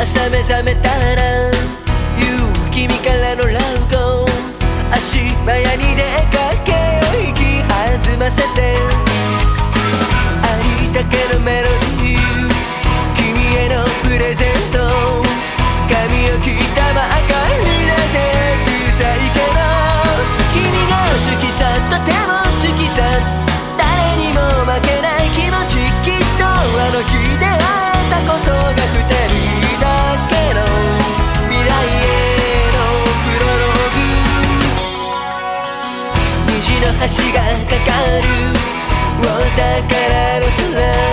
朝目覚めたら言う君からのラブコ足早に出かけよう息弾ませて。足がかかるお宝の空